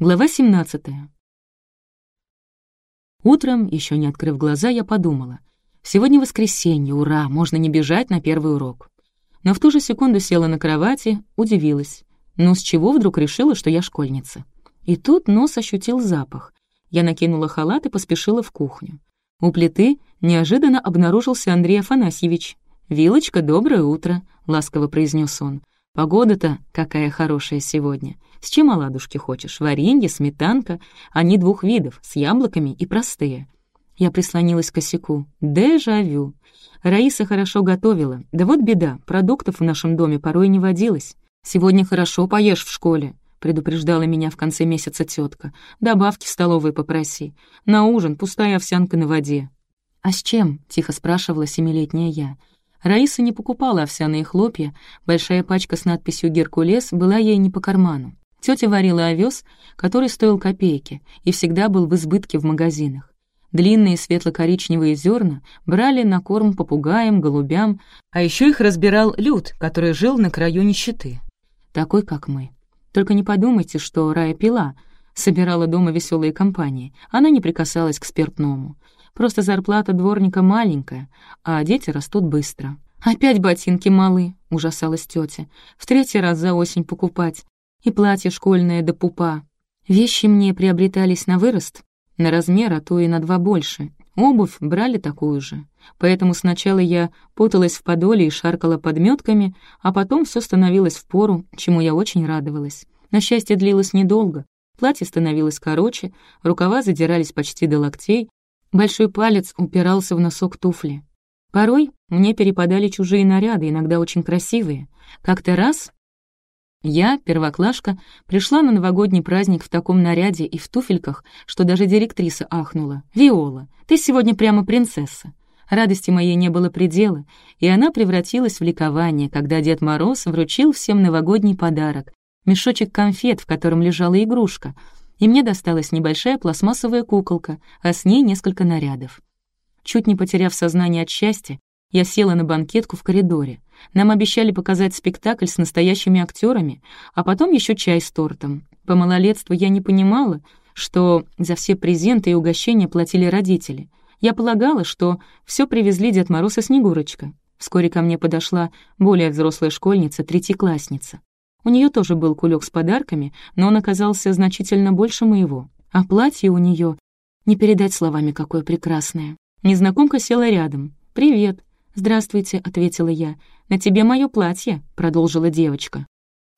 Глава 17. Утром, еще не открыв глаза, я подумала. Сегодня воскресенье, ура, можно не бежать на первый урок. Но в ту же секунду села на кровати, удивилась. Ну, с чего вдруг решила, что я школьница? И тут нос ощутил запах. Я накинула халат и поспешила в кухню. У плиты неожиданно обнаружился Андрей Афанасьевич. «Вилочка, доброе утро», — ласково произнес он. «Погода-то какая хорошая сегодня. С чем оладушки хочешь? Варенье, сметанка? Они двух видов, с яблоками и простые». Я прислонилась к косяку. Дежавю. Раиса хорошо готовила. Да вот беда, продуктов в нашем доме порой не водилось. «Сегодня хорошо поешь в школе», — предупреждала меня в конце месяца тетка. «Добавки в столовой попроси. На ужин пустая овсянка на воде». «А с чем?» — тихо спрашивала семилетняя я. Раиса не покупала овсяные хлопья, большая пачка с надписью «Геркулес» была ей не по карману. Тетя варила овес, который стоил копейки и всегда был в избытке в магазинах. Длинные светло-коричневые зерна брали на корм попугаям, голубям, а еще их разбирал люд, который жил на краю нищеты. Такой, как мы. Только не подумайте, что Рая пила, собирала дома веселые компании. Она не прикасалась к спиртному. Просто зарплата дворника маленькая, а дети растут быстро. «Опять ботинки малы», — ужасалась тетя. «В третий раз за осень покупать и платье школьное до пупа. Вещи мне приобретались на вырост, на размер, а то и на два больше. Обувь брали такую же. Поэтому сначала я путалась в подоле и шаркала подметками, а потом все становилось в пору, чему я очень радовалась. На счастье длилось недолго. Платье становилось короче, рукава задирались почти до локтей, большой палец упирался в носок туфли. Порой мне перепадали чужие наряды, иногда очень красивые. Как-то раз я, первоклашка, пришла на новогодний праздник в таком наряде и в туфельках, что даже директриса ахнула. «Виола, ты сегодня прямо принцесса». Радости моей не было предела, и она превратилась в ликование, когда Дед Мороз вручил всем новогодний подарок — мешочек конфет, в котором лежала игрушка, и мне досталась небольшая пластмассовая куколка, а с ней несколько нарядов. Чуть не потеряв сознание от счастья, я села на банкетку в коридоре. Нам обещали показать спектакль с настоящими актерами, а потом еще чай с тортом. По малолетству я не понимала, что за все презенты и угощения платили родители. Я полагала, что все привезли Дед Мороз и Снегурочка. Вскоре ко мне подошла более взрослая школьница, третьеклассница. У нее тоже был кулек с подарками, но он оказался значительно больше моего. А платье у нее не передать словами, какое прекрасное. Незнакомка села рядом. «Привет». «Здравствуйте», — ответила я. «На тебе мое платье», — продолжила девочка.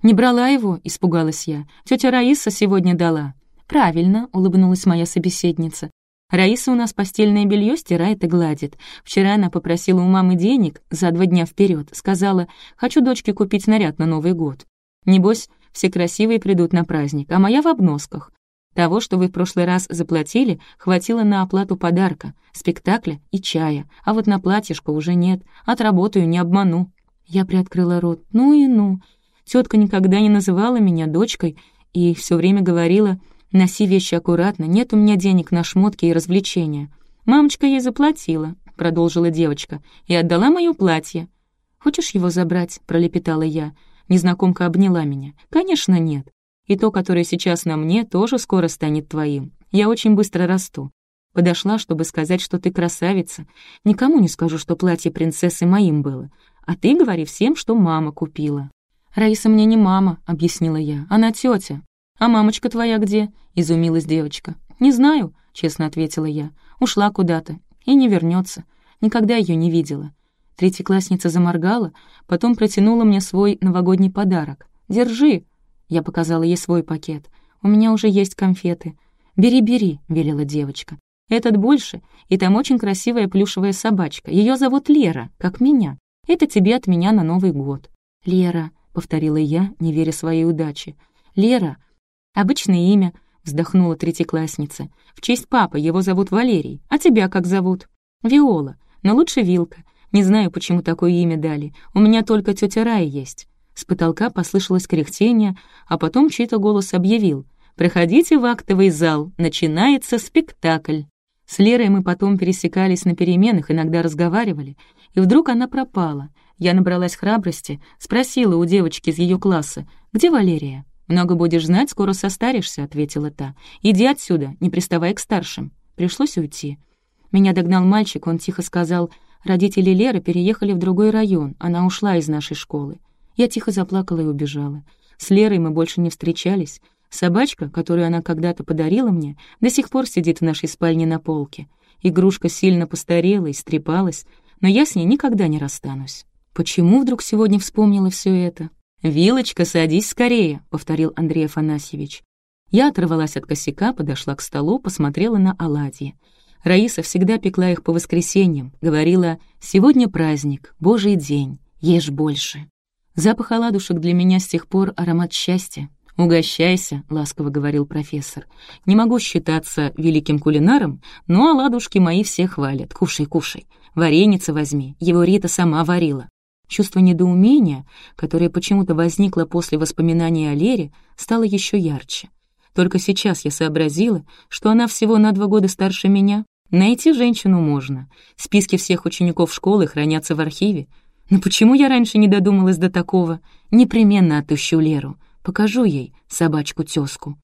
«Не брала его», — испугалась я. Тетя Раиса сегодня дала». «Правильно», — улыбнулась моя собеседница. «Раиса у нас постельное белье стирает и гладит. Вчера она попросила у мамы денег за два дня вперед. Сказала, хочу дочке купить наряд на Новый год. Небось, все красивые придут на праздник, а моя в обносках. Того, что вы в прошлый раз заплатили, хватило на оплату подарка, спектакля и чая, а вот на платьишко уже нет. Отработаю, не обману. Я приоткрыла рот. Ну и ну. Тетка никогда не называла меня дочкой и все время говорила, носи вещи аккуратно, нет у меня денег на шмотки и развлечения. Мамочка ей заплатила, продолжила девочка, и отдала мое платье. «Хочешь его забрать?» — пролепетала я. Незнакомка обняла меня. «Конечно, нет. И то, которое сейчас на мне, тоже скоро станет твоим. Я очень быстро расту. Подошла, чтобы сказать, что ты красавица. Никому не скажу, что платье принцессы моим было. А ты говори всем, что мама купила». «Раиса мне не мама», — объяснила я. «Она тетя. «А мамочка твоя где?» — изумилась девочка. «Не знаю», — честно ответила я. «Ушла куда-то и не вернется. Никогда ее не видела». Третьеклассница заморгала, потом протянула мне свой новогодний подарок. «Держи!» — я показала ей свой пакет. «У меня уже есть конфеты». «Бери, бери», — велела девочка. «Этот больше, и там очень красивая плюшевая собачка. Ее зовут Лера, как меня. Это тебе от меня на Новый год». «Лера», — повторила я, не веря своей удаче. «Лера, обычное имя», — вздохнула третьеклассница. «В честь папы его зовут Валерий. А тебя как зовут?» «Виола, но лучше Вилка. Не знаю, почему такое имя дали. У меня только тетя Рая есть». С потолка послышалось кряхтение, а потом чей-то голос объявил. «Проходите в актовый зал, начинается спектакль». С Лерой мы потом пересекались на переменах, иногда разговаривали, и вдруг она пропала. Я набралась храбрости, спросила у девочки из ее класса, «Где Валерия?» «Много будешь знать, скоро состаришься», — ответила та. «Иди отсюда, не приставай к старшим». Пришлось уйти. Меня догнал мальчик, он тихо сказал, «Родители Леры переехали в другой район, она ушла из нашей школы». Я тихо заплакала и убежала. С Лерой мы больше не встречались. Собачка, которую она когда-то подарила мне, до сих пор сидит в нашей спальне на полке. Игрушка сильно постарела и стрепалась, но я с ней никогда не расстанусь. Почему вдруг сегодня вспомнила все это? «Вилочка, садись скорее», — повторил Андрей Афанасьевич. Я оторвалась от косяка, подошла к столу, посмотрела на оладьи. Раиса всегда пекла их по воскресеньям, говорила «Сегодня праздник, Божий день, ешь больше». Запах оладушек для меня с тех пор аромат счастья. «Угощайся», — ласково говорил профессор. «Не могу считаться великим кулинаром, но оладушки мои все хвалят. Кушай, кушай. Вареница возьми, его Рита сама варила». Чувство недоумения, которое почему-то возникло после воспоминания о Лере, стало еще ярче. Только сейчас я сообразила, что она всего на два года старше меня. Найти женщину можно. Списки всех учеников школы хранятся в архиве. Но почему я раньше не додумалась до такого? Непременно отыщу Леру. Покажу ей собачку-тёзку.